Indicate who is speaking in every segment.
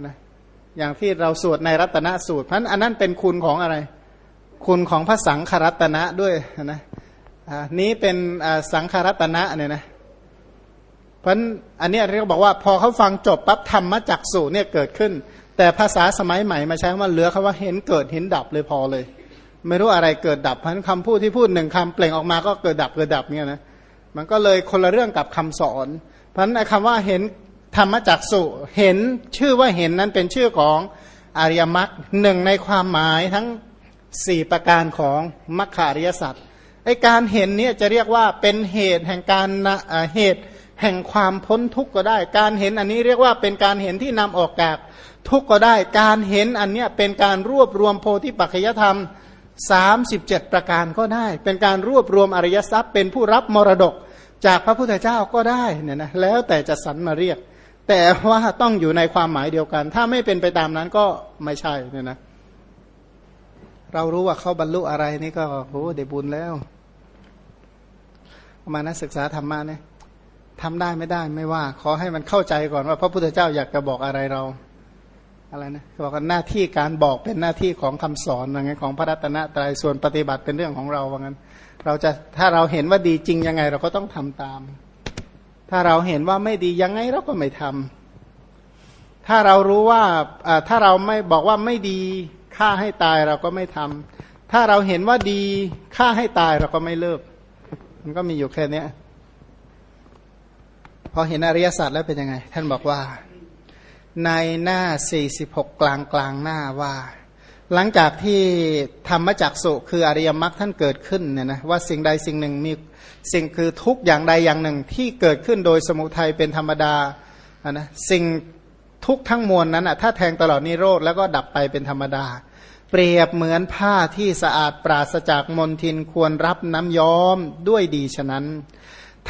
Speaker 1: นะอย่างที่เราสวดในรัตนสูตร เพราะอันนั้นเป็นคุณของอะไร คุณของพระสังฆรัตนะด้วยนะนี้เป็นสังฆรัตนะเนี่ยนะเพราะอันนี้เรียกบอกว่าพอเขาฟังจบปั๊บธรรมจักสูเนี่ยเกิดขึ้น แต่ภาษาสมัยใหม่มาใช้ว่าเหลือคาว่าเห็นเกิดเห็นดับเลยพอเลย ไม่รู้อะไรเกิดดับเพราะคำพูดที่พูดหนึ่งคำเปล่งออกมาก็เกิดดับเกิดดับเนี่ยนะมันก็เลยคนละเรื่องกับคำสอน เพราะฉะนั้นคำว่าเห็น ธรรมจักสุเห็นชื่อว่าเห็นนั้นเป็นชื่อของอริยมรรคหนึ่งในความหมายทั้งสี่ประการของมรรคอริยสัจไอการเห็นเนี่ยจะเรียกว่าเป็นเหตุแห่งการเหตุแห่งความพ้นทุกข์ก็ได้ การเห็นอันนี้เรียกว่าเป็นการเห็นที่นำออกจากทุกข์ก็ได้ การเห็นอันเนี้ยเป็นการรวบรวมโพธิปัจจยธรรม 37 ประการก็ได้ เป็นการรวบรวมอริยทรัพย์ เป็นผู้รับมรดกจากพระพุทธเจ้าก็ได้เนี่ยนะแล้วแต่จะสรรมาเรียก แต่ว่าต้องอยู่ในความหมายเดียวกัน ถ้าไม่เป็นไปตามนั้นก็ไม่ใช่เนี่ยนะ เรารู้ว่าเขาบรรลุอะไรนี่ก็โอ้ได้บุญแล้วมานักศึกษาธรรมะเนี่ยทำได้ไม่ได้ไม่ว่า ขอให้มันเข้าใจก่อนว่า พระพุทธเจ้าอยากจะบอกอะไรเรา อะไรนะบอกว่าหน้าที่การบอกเป็นหน้าที่ของคำสอนอะไรเงของพระรัตนตรัยส่วนปฏิบัติเป็นเรื่องของเราว่างั้น เราจะถ้าเราเห็นว่าดีจริงยังไง เราก็ต้องทำตาม ถ้าเราเห็นว่าไม่ดียังไงเราก็ไม่ทำถ้าเรารู้ว่าถ้าเราไม่บอกว่าไม่ดีฆ่าให้ตายเราก็ไม่ทำถ้าเราเห็นว่าดีฆ่าให้ตายเราก็ไม่เลิก มันก็มีอยู่แค่นี้พอเห็นอริยสัจแล้วเป็นยังไง ท่านบอกว่า ในหน้า 46 กลางกลางหน้าว่า หลังจากที่ธรรมจักสุคืออริยมรรคท่านเกิดขึ้นเนี่ยนะว่าสิ่งใดสิ่งหนึ่งมีสิ่งคือทุกอย่างใดอย่างหนึ่งที่เกิดขึ้นโดยสมุทัยเป็นธรรมดาะนะสิ่งทุกทั้งมวลนั้นอะถ้าแทงตลอดนิโรธแล้วก็ดับไปเป็นธรรมดา เปรียบเหมือนผ้าที่สะอาดปราศจากมลทินควรรับน้ำย้อมด้วยดีฉะนั้น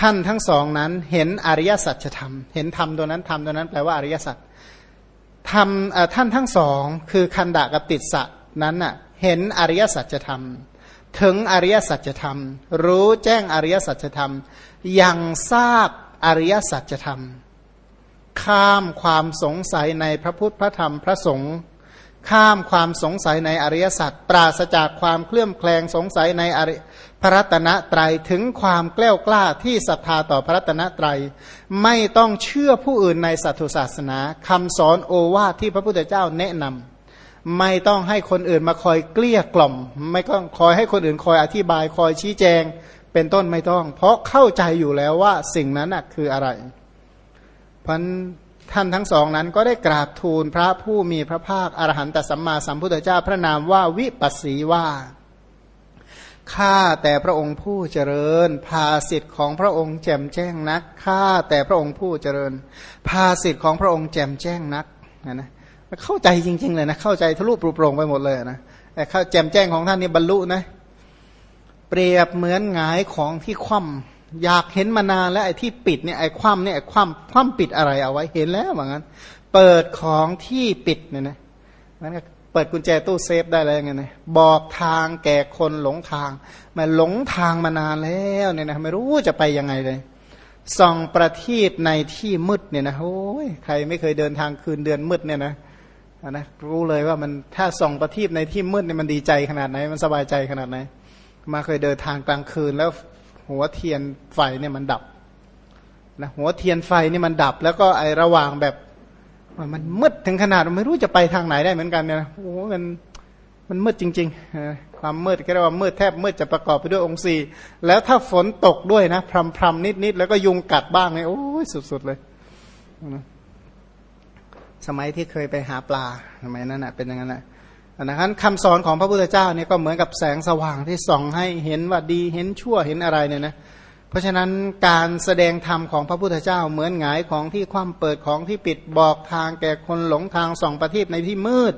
Speaker 1: ท่านทั้งสองนั้นเห็นอริยสัจธรรม เห็นธรรมตัวนั้นธรรมตัวนั้นแปลว่าอริยสัจ ทำท่านทั้งสองคือคันดะกับติดสะนั้นน่ะเห็นอริยสัจธรรม ถึงอริยสัจธรรม รู้แจ้งอริยสัจธรรม ยังทราบอริยสัจธรรม ข้ามความสงสัยในพระพุทธพระธรรมพระสงฆ์ ข้ามความสงสัยในอริยสัจปราศจากความเคลื่อนแคลงสงสัยในอริพระรัตนตรถึงความแกล้วกล้าที่ศรัทธาต่อพระรัตนตรไม่ต้องเชื่อผู้อื่นในสัตวศาสนาคำสอนโอวาทที่พระพุทธเจ้าแนะนำไม่ต้องให้คนอื่นมาคอยเกลี้ยกล่อม ไม่ต้องคอยให้คนอื่นคอยอธิบายคอยชี้แจง เป็นต้นไม่ต้อง เพราะเข้าใจอยู่แล้วว่าสิ่งนั้นคืออะไรพัน ท่านทั้งสองนั้นก็ได้กราบทูลพระผู้มีพระภาคอรหันตสัมมาสัมพุทธเจ้าพระนามว่าวิปัสสีว่าข้าแต่พระองค์ผู้เจริญ ภาสิทธิ์ของพระองค์แจ่มแจ้งนักข้าแต่พระองค์ผู้เจริญ ภาสิทธิ์ของพระองค์แจ่มแจ้งนักนะนะเข้าใจจริง ๆ เลยนะ เข้าใจทะลุปรุโปร่งไปหมดเลยนะแต่เข้าแจ่มแจ้งของท่านนี่บรรลุนะ เปรียบเหมือนหงายของที่คว่ำ อยากเห็นมานานแล้วไอ้ที่ปิดเนี่ยไอ้คว่ำเนี่ยไอ้คว่ำคว่ำปิดอะไรเอาไว้เห็นแล้วเหมือนกันเปิดของที่ปิดเนี่ยนะมันก็เปิดกุญแจตู้เซฟได้เลยไงนะบอกทางแก่คนหลงทางมาหลงทางมานานแล้วเนี่ยนะไม่รู้จะไปยังไงเลยส่องประทีปในที่มืดเนี่ยนะโอ้ยใครไม่เคยเดินทางคืนเดือนมืดเนี่ยนะนะรู้เลยว่ามันถ้าส่องประทีปในที่มืดเนี่ยมันดีใจขนาดไหนมันสบายใจขนาดไหนมาเคยเดินทางกลางคืนแล้ว หัวเทียนไฟเนี่ยมันดับนะหัวเทียนไฟนี่มันดับ แล้วก็ไอระหว่างแบบมันมืดถึงขนาดไม่รู้จะไปทางไหนได้เหมือนกันเนี่ยโอ้มันมันมืดจริงๆ ความมืดก็เรียกว่ามืดแทบมืดจะประกอบไปด้วยองค์สี่แล้วถ้าฝนตกด้วยนะพรำพรำนิดนิดแล้วก็ยุงกัดบ้างเนี่ยโอ้ยสุดๆเลยสมัยที่เคยไปหาปลาสมัยนั้นนะเป็นอย่างนั้นนะ นะครับคำสอนของพระพุทธเจ้าเนี่ยก็เหมือนกับแสงสว่างที่ส่องให้เห็นว่าดีเห็นชั่วเห็นอะไรเนี่ยนะเพราะฉะนั้นการแสดงธรรมของพระพุทธเจ้าเหมือนหงายของที่คว่ำเปิดของที่ปิดบอกทางแก่คนหลงทางส่องประทีปในที่มืด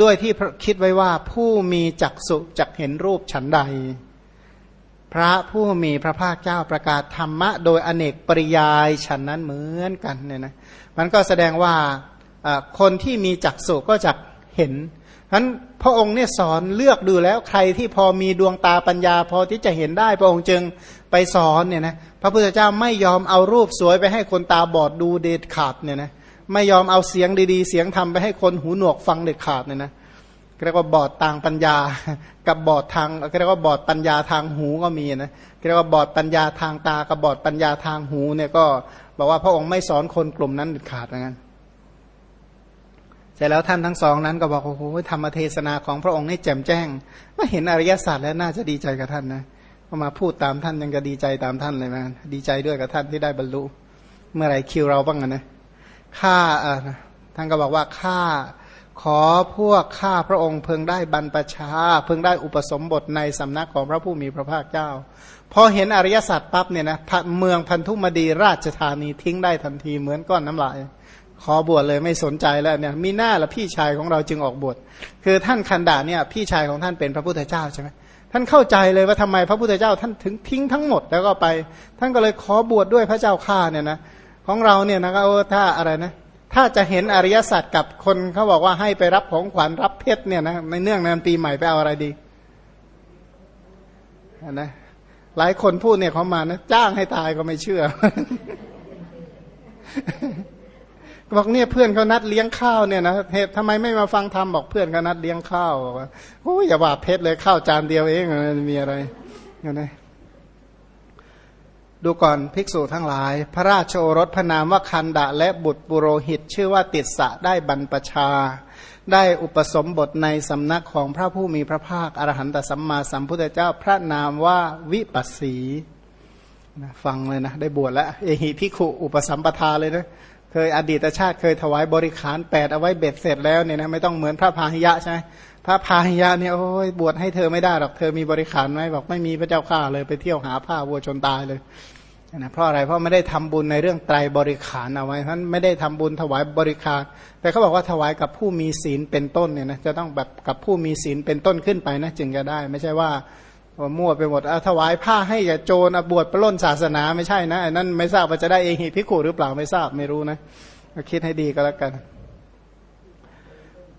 Speaker 1: ด้วยที่คิดไว้ว่าผู้มีจักสุจักเห็นรูปฉันใด พระผู้มีพระภาคเจ้าประกาศธรรมะ โดยอเนกปริยายฉันนั้นเหมือนกันเนี่ยนะมันก็แสดงว่าคนที่มีจักสุก็จะเห็น นั้นพระองค์เนี่ยสอนเลือกดูแล้วใครที่พอมีดวงตาปัญญา พอที่จะเห็นได้พระองค์จึงไปสอนเนี่ยนะพระพุทธเจ้าไม่ยอมเอารูปสวยไปให้คนตาบอดดูเด็ดขาดเนี่ยนะไม่ยอมเอาเสียงดีๆ เสียงทำไปให้คนหูหนวกฟังเด็ดขาดเนี่ยนะเรียกว่าบอดต่างปัญญา กับบอดทางเรียกว่าบอดปัญญาทางหูก็มีนะเรียกว่าบอดปัญญาทางตากับบอดปัญญาทางหูเนี่ยก็บอกว่าพระองค์ไม่สอนคนกลุ่มนั้นเด็ดขาดเหมือนกัน สร็จแล้วท่านทั้งสองนั้นก็บอกโอ้โหธรรมเทศนาของพระองค์นี่แจ่มแจ้งก็เห็นอริยสัจแล้วน่าจะดีใจกับท่านนะพอมาพูดตามท่านยังก็ดีใจตามท่านเลยนะดีใจด้วยกับท่านที่ได้บรรลุ เมื่อไรคิวเราบ้างนะข้าท่านก็บอกว่าข้าขอพวกข้าพระองค์เพิ่งได้บรรพชา เพิ่งได้อุปสมบทในสำนักของพระผู้มีพระภาคเจ้า พอเห็นอริยสัจปั๊บเนี่ยนะเมืองพันธุมดีราชธานีทิ้งได้ทันทีเหมือนก้อนน้ำลาย ขอบวชเลยไม่สนใจแล้วเนี่ยมีหน้าละพี่ชายของเราจึงออกบวชคือท่านคันดาเนี่ยพี่ชายของท่านเป็นพระพุทธเจ้าใช่ไหมท่านเข้าใจเลยว่าทำไมพระพุทธเจ้าท่านถึงทิ้งทั้งหมดแล้วก็ไป ท่านก็เลยขอบวชดด้วยพระเจ้าข้าเนี่ยนะของเราเนี่ยนะก็ถ้าอะไรนะถ้าจะเห็นอริยสัจกับคนเขาบอกว่าให้ไปรับของขวัญรับเพชรเนี่ยนะในเนื่องในปีใหม่ไปเอาอะไรดีนะหลายคนพูดเนี่ยเขามานะจ้างให้ตายก็ไม่เชื่อ บอกเนี่ยเพื่อนเขานัดเลี้ยงข้าวเนี่ยนะเหตุทำไมไม่มาฟังธรรมบอกเพื่อนเขานัดเลี้ยงข้าวบอกว่าโอ้ยอย่าว่าเพชรเลยข้าวจานเดียวเองมีอะไรเงี้ยนะดูก่อนภิกษุทั้งหลาย พระราชโอรสพระนามว่าคันดะและบุตรบุโรหิต ชื่อว่าติดสะได้บรรพชา ได้อุปสมบทในสำนักของพระผู้มีพระภาคอรหันตสัมมาสัมพุทธเจ้าพระนามว่าวิปัสสีฟังเลยนะ ได้บวชแล้ว เอหิพิขุอุปสัมปทาเลยนะ เคยอดีตชาติเคยถวายบริขารแปดเอาไว้เบ็ดเสร็จแล้วเนี่ยนะไม่ต้องเหมือนพระพาหิยะใช่ไหมพระพาหิยะเนี่ยโอ้ยบวชให้เธอไม่ได้หรอกเธอมีบริขารไหมบอกไม่มีพระเจ้าข้าเลยไปเที่ยวหาผ้าวัวชนตายเลยนะเพราะอะไรเพราะไม่ได้ทำบุญในเรื่องไตรบริขารเอาไว้ท่านไม่ได้ทำบุญถวายบริขาร แต่เขาบอกว่าถวายกับผู้มีศีลเป็นต้นเนี่ยนะจะต้องแบบกับผู้มีศีลเป็นต้นขึ้นไปนะจึงจะได้ ไม่ใช่ว่า มั่วไปหมดเอาถวายผ้าให้กับโจรบวชปล้นศาสนาไม่ใช่นะนั่นไม่ทราบว่าจะได้เองหิพิขุหรือเปล่าไม่ทราบไม่รู้นะคิดให้ดีก็แล้วกัน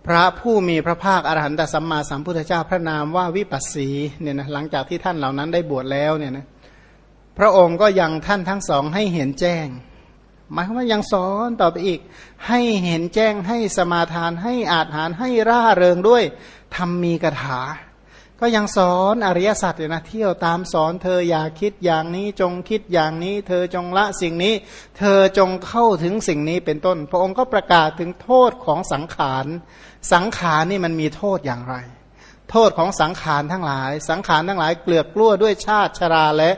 Speaker 1: พระผู้มีพระภาคอรหันตสัมมาสัมพุทธเจ้าพระนามว่าวิปัสสีเนี่ยนะหลังจากที่ท่านเหล่านั้นได้บวชแล้วเนี่ยนะพระองค์ก็ยังท่านทั้งสองให้เห็นแจ้งหมายความว่ายังสอนต่อไปอีก ให้เห็นแจ้งให้สมาทานให้อาหารให้ร่าเริงด้วยทำมีกถา ก็ยังสอนอริยสัจเลยนะเที่ยวตามสอนเธออย่าคิดอย่างนี้จงคิดอย่างนี้ เธอจงละสิ่งนี้ เธอจงเข้าถึงสิ่งนี้เป็นต้น พระองค์ก็ประกาศถึงโทษของสังขาร สังขารนี่มันมีโทษอย่างไร โทษของสังขารทั้งหลาย สังขารทั้งหลายเกลือกกลั้วด้วยชาติชราและ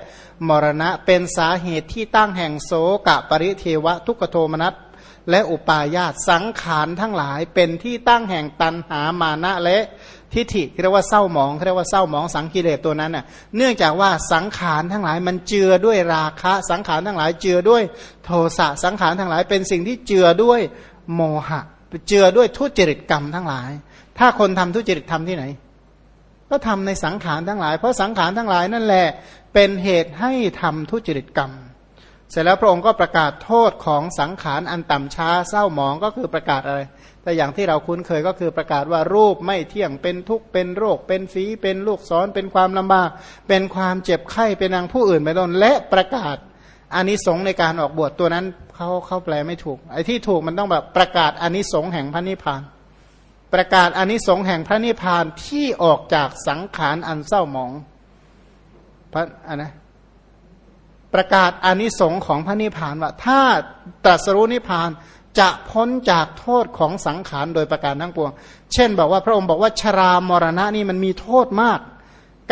Speaker 1: มรณะเป็นสาเหตุที่ตั้งแห่งโสกะปริเทวะทุกโทมนัส และอุปาญาตสังขารทั้งหลายเป็นที่ตั้งแห่งตันหามานะและทิฏฐิเรียกว่าเศร้าหมองเรียกว่าเศร้าหมองสังกิเลสตัวนั้นน่ะเนื่องจากว่าสังขารทั้งหลายมันเจือด้วยราคะ สังขารทั้งหลายเจือด้วยโทสะสังขารทั้งหลายเป็นสิ่งที่เจือด้วยโมหะ เจือด้วยทุจริตกรรมทั้งหลาย ถ้าคนทำทุจริตทำที่ไหน ก็ทำในสังขารทั้งหลาย เพราะสังขารทั้งหลายนั่นแหละเป็นเหตุให้ทำทุจริตกรรม เสร็จแล้วพระองค์ก็ประกาศโทษของสังขารอันต่ำช้าเศร้าหมองก็คือประกาศอะไร แต่อย่างที่เราคุ้นเคยก็คือประกาศว่ารูปไม่เที่ยงเป็นทุกข์เป็นโรค เป็นฝีเป็นลูกศรเป็นความลำบาก เป็นความเจ็บไข้เป็นนางผู้อื่นไปต้นและประกาศอานิสงส์ในการออกบวชตัวนั้นเขาเขาแปลไม่ถูก ไอ้ที่ถูกมันต้องแบบประกาศอานิสงส์แห่งพระนิพพาน ประกาศอานิสงส์แห่งพระนิพพานที่ออกจากสังขารอันเศร้าหมองพระอันนะ ประกาศอานิสงส์ของพระนิพพานว่า ถ้าตรัสรู้นิพพานจะพ้นจากโทษของสังขารโดยประการทั้งปวง เช่น บอกว่าพระองค์บอกว่าชรามรณะนี่มันมีโทษมาก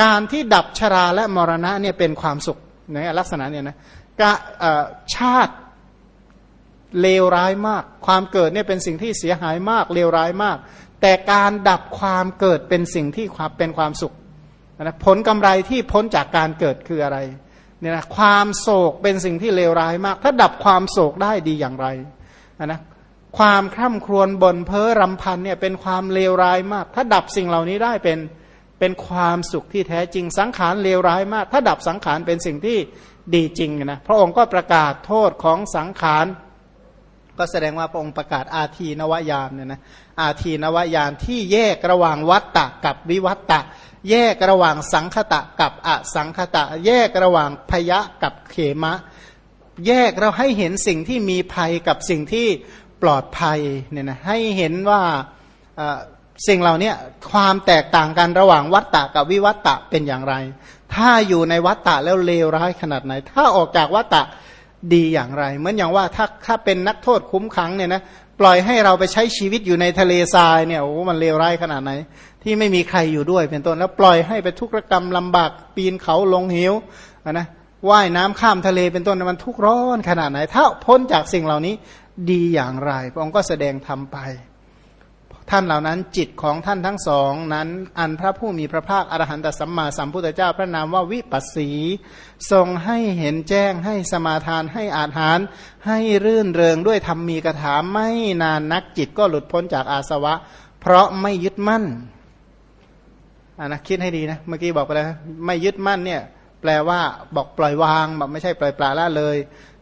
Speaker 1: การที่ดับชราและมรณะเนี่ยเป็นความสุขในลักษณะเนี่ยนะชาติเลวร้ายมาก ความเกิดเนี่ยเป็นสิ่งที่เสียหายมากเลวร้ายมาก แต่การดับความเกิดเป็นสิ่งที่ความเป็นความสุขนะผลกำไรที่พ้นจากการเกิดคืออะไร เนี่ยนะความโศกเป็นสิ่งที่เลวร้ายมาก ถ้าดับความโศกได้ดีอย่างไรนะความคร่ำครวญบนเพ้อรำพันเนี่ยเป็นความเลวร้ายมาก ถ้าดับสิ่งเหล่านี้ได้เป็นเป็นความสุขที่แท้จริงสังขารเลวร้ายมาก ถ้าดับสังขารเป็นสิ่งที่ดีจริงนะพระองค์ก็ประกาศโทษของสังขาร ก็แสดงว่าพระองค์ประกาศอาทีนวายานเนี่ยนะอาทีนวายานที่แยกระหว่างวัตตะกับวิวัตตะ แยกระหว่างสังคตะกับอสังคตะ แยกระหว่างพยะกับเขมะ แยกเราให้เห็นสิ่งที่มีภัยกับสิ่งที่ปลอดภัยเนี่ยนะให้เห็นว่าสิ่งเหล่านี้ความแตกต่างกันระหว่างวัตตะกับวิวัตตะเป็นอย่างไร ถ้าอยู่ในวัตตะแล้วเลวร้ายขนาดไหน ถ้าออกจากวัตตะดีอย่างไร เหมือนอย่างว่าถ้าถ้าเป็นนักโทษคุ้มขังเนี่ยนะปล่อยให้เราไปใช้ชีวิตอยู่ในทะเลทรายเนี่ยโอ้มันเลวร้ายขนาดไหน ที่ไม่มีใครอยู่ด้วยเป็นต้นแล้วปล่อยให้ไปทุกขกรรมลำบากปีนเขาลงเหวนะว่ายน้ำข้ามทะเลเป็นต้นมันทุกข์ร้อนขนาดไหน ถ้าพ้นจากสิ่งเหล่านี้ดีอย่างไร พระองค์ก็แสดงทำไป ท่านเหล่านั้นจิตของท่านทั้งสองนั้น อันพระผู้มีพระภาคอรหันตสัมมาสัมพุทธเจ้าพระนามว่าวิปัสสีทรงให้เห็นแจ้งให้สมาทานให้อาหาร ให้รื่นเริงด้วยธรรมมีกถาไม่นานนักจิตก็หลุดพ้นจากอาสวะ เพราะไม่ยึดมั่น อ่านะคิดให้ดีนะ เมื่อกี้บอกไปแล้วไม่ยึดมั่นเนี่ย แปลว่าบอกปล่อยวางแบบไม่ใช่ปล่อยปลาละเลย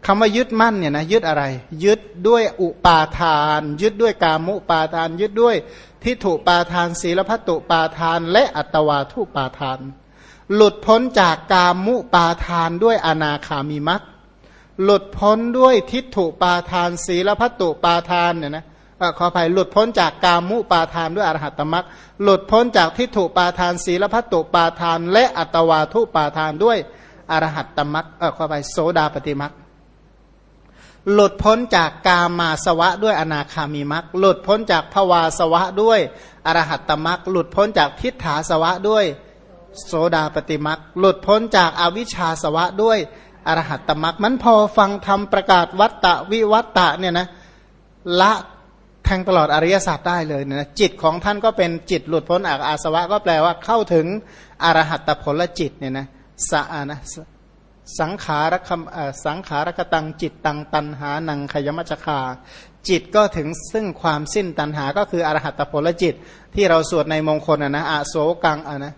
Speaker 1: คำว่ายึดมั่นเนี่ยนะยึดอะไร ยึดด้วยอุปาทาน ยึดด้วยกามุปาทาน ยึดด้วยทิฏฐุปาทาน ศีลพัตุปาทาน และอัตวาทุปาทาน หลุดพ้นจากกามุปาทานด้วยอนาคามีมัตหลุดพ้นด้วยทิฏฐุปาทาน ศีลพัตุปาทานเนี่ยนะ ขออภัยหลุดพ้นจากกามุปาทานด้วยอรหัตตมักหลุดพ้นจากทิฏฐุปาทานศีลพัตตุปาทาน และอัตวาทุปาทานด้วยอรหัตตมักเออขออภัยโสดาปฏิมักหลุดพ้นจากกามาสวะด้วยอนาคามีมักหลุดพ้นจากภวาสวะด้วยอรหัตตมักหลุดพ้นจากทิฏฐาสวะด้วยโสดาปฏิมักหลุดพ้นจากอวิชชาสวะด้วยอรหัตตมักมันพอฟังธรรมประกาศวัตตะวิวัตตะเนี่ยนะละ แทงตลอดอริยศาสตร์ได้เลยนะจิตของท่านก็เป็นจิตหลุดพ้นอากอาสวะก็แปลว่าเข้าถึงอรหัตผลจิตเนี่ยนะสะนะสังขารคสังขารกตังจิตตังตันหานังขยมัจคา จิตก็ถึงซึ่งความสิ้นตันหาก็คืออรหัตผลจิต ที่เราสวดในมงคลนะนะอโศกังอะนะ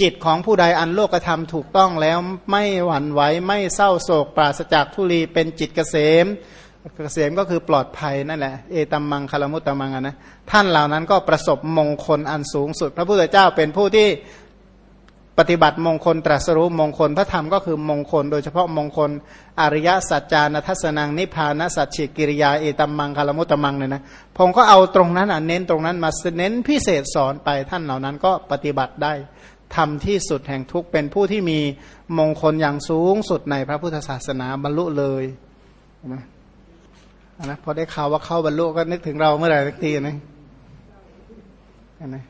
Speaker 1: จิตของผู้ใดอันโลกธรรมถูกต้องแล้วไม่หวั่นไหวไม่เศร้าโศกปราศจากทุลีเป็นจิตเกษม เกษมก็คือปลอดภัยนั่นแหละเอตัมมังคารมุตตมังนะท่านเหล่านั้นก็ประสบมงคลอันสูงสุด พระพุทธเจ้าเป็นผู้ที่ปฏิบัติมงคลตรัสรู้มงคลพระธรรมก็คือมงคล โดยเฉพาะมงคล อริยสัจจานัทัศนังนิพานสัจฉิกิริยาเอตัมมังคารมุตตมังเนี่ยนะผมก็เอาตรงนั้นอะเน้นตรงนั้นมาเน้นพิเศษสอนไปท่านเหล่านั้นก็ปฏิบัติได้ทำที่สุดแห่งทุกเป็นผู้ที่มีมงคลอย่างสูงสุดในพระพุทธศาสนาบรรลุเลยนะ นะพอได้ข่าวว่าเข้าบรรลุก็นึกถึงเราเมื่อไหร่สักทีนะนะ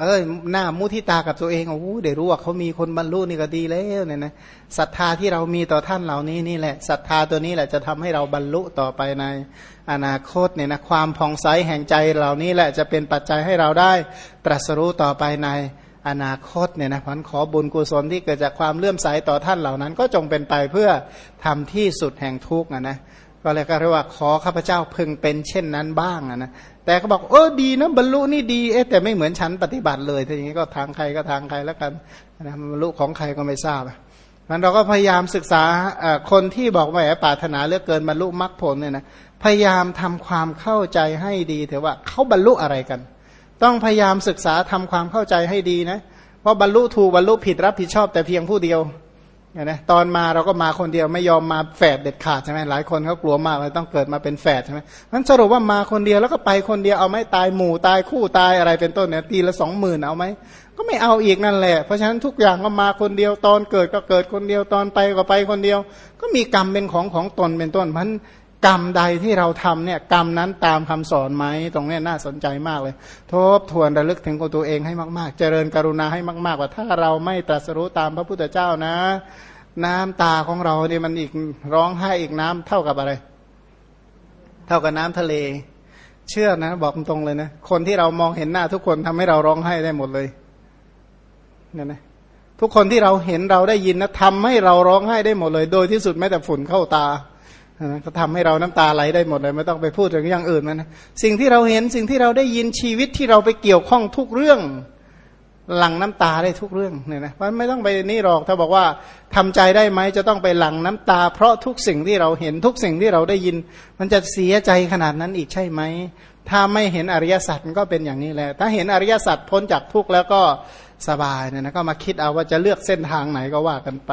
Speaker 1: เออหน้ามุทิตากับตัวเองโอ้เดี๋ยวรู้ว่าเขามีคนบรรลุนี่ก็ดีแล้วเนี่ยนะศรัทธาที่เรามีต่อท่านเหล่านี้นี่แหละศรัทธาตัวนี้แหละจะทำให้เราบรรลุต่อไปในอนาคตเนี่ยนะความผ่องใสแห่งใจเหล่านี้แหละจะเป็นปัจจัยให้เราได้ตรัสรู้ต่อไปในอนาคตเนี่ยนะพันขอบุญกุศลที่เกิดจากความเลื่อมใสต่อท่านเหล่านั้น ก็จงเป็นไปเพื่อทำที่สุดแห่งทุกข์นะนะ ก็เลยก็เรียกว่าขอข้าพเจ้าพึงเป็นเช่นนั้นบ้างนะแต่เขาบอกเออดีนะบรรลุนี่ดีเอ๊แต่ไม่เหมือนฉันปฏิบัติเลยทีนี้ก็ทางใครก็ทางใครแล้วกันนะบรรลุของใครก็ไม่ทราบมันเราก็พยายามศึกษาคนที่บอกว่าปรารถนาเลือกเกินบรรลุมรรคผลเนี่ยนะพยายามทำความเข้าใจให้ดีเถอะว่าเขาบรรลุอะไรกัน ต้องพยายามศึกษาทำความเข้าใจให้ดีนะเพราะบรรลุถูกบรรลุผิดรับผิดชอบแต่เพียงผู้เดียว นะตอนมาเราก็มาคนเดียวไม่ยอมมาแฝดเด็ดขาดใช่ไหมหลายคนเขากลัวมากเลยต้องเกิดมาเป็นแฝดใช่ไหมนั้นสรุปว่ามาคนเดียวแล้วก็ไปคนเดียวเอาไหมตายหมู่ตายคู่ตายอะไรเป็นต้นเนี่ยตีละสองหมื่นเอาไหมก็ไม่เอาอีกนั่นแหละ เพราะฉะนั้นทุกอย่างก็มาคนเดียวตอนเกิดก็เกิดคนเดียวตอนไปก็ไปคนเดียว ก็มีกรรมเป็นของของตนเป็นต้นมัน กรรมใดที่เราทำเนี่ยกรรมนั้นตามคำสอนไหมตรงนี้น่าสนใจมากเลย ทบทวนระลึกถึงตัวเองให้มากๆ เจริญกรุณาให้มากๆว่าถ้าเราไม่ตรัสรู้ตามพระพุทธเจ้านะ น้ำตาของเราเนี่ยมันอีกร้องไห้อีกน้ำเท่ากับอะไร เท่ากับน้ำทะเล เชื่อนะ บอกตรงเลยนะคนที่เรามองเห็นหน้าทุกคนทำให้เราร้องไห้ได้หมดเลยเนี่ยนะทุกคนที่เราเห็นเราได้ยินนะทำให้เราร้องไห้ได้หมดเลย โดยที่สุดแม้แต่ฝุ่นเข้าตา ก็ทำให้เราน้ำตาไหลได้หมดเลยไม่ต้องไปพูดถึงอย่างอื่นนะสิ่งที่เราเห็นสิ่งที่เราได้ยินชีวิตที่เราไปเกี่ยวข้องทุกเรื่องหลั่งน้ำตาได้ทุกเรื่องเนี่ยนะมันไม่ต้องไปนี่หรอกถ้าบอกว่าทำใจได้ไหมจะต้องไปหลั่งน้ำตา เพราะทุกสิ่งที่เราเห็นทุกสิ่งที่เราได้ยิน มันจะเสียใจขนาดนั้นอีกใช่ไหมถ้าไม่เห็นอริยสัจมันก็เป็นอย่างนี้แหละถ้าเห็นอริยสัจพ้นจากทุกข์แล้วก็สบายเนี่ยนะก็มาคิดเอาว่าจะเลือกเส้นทางไหนก็ว่ากันไป